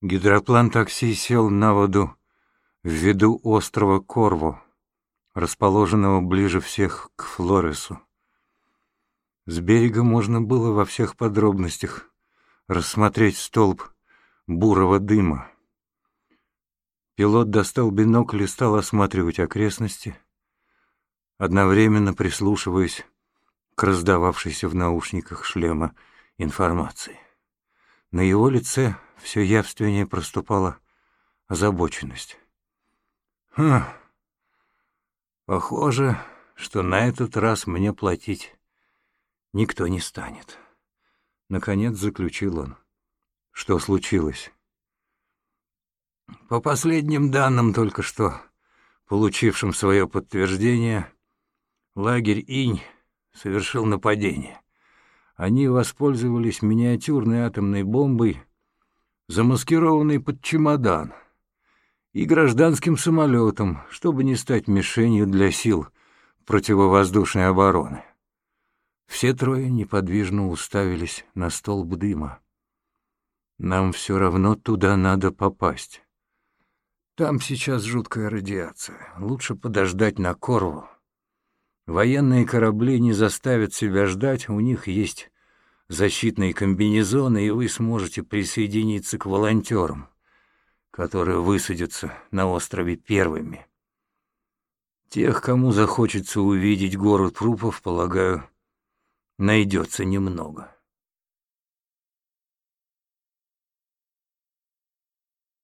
Гидроплан такси сел на воду в виду острова Корву, расположенного ближе всех к Флоресу. С берега можно было во всех подробностях рассмотреть столб бурого дыма. Пилот достал бинокль и стал осматривать окрестности, одновременно прислушиваясь к раздававшейся в наушниках шлема информации. На его лице все явственнее проступала озабоченность. «Хм, похоже, что на этот раз мне платить никто не станет». Наконец заключил он. «Что случилось?» «По последним данным только что, получившим свое подтверждение, лагерь Инь совершил нападение. Они воспользовались миниатюрной атомной бомбой, замаскированной под чемодан, и гражданским самолетом, чтобы не стать мишенью для сил противовоздушной обороны. Все трое неподвижно уставились на столб дыма. Нам все равно туда надо попасть. Там сейчас жуткая радиация. Лучше подождать на Корву. Военные корабли не заставят себя ждать, у них есть защитные комбинезоны, и вы сможете присоединиться к волонтерам, которые высадятся на острове первыми. Тех, кому захочется увидеть город трупов, полагаю, найдется немного.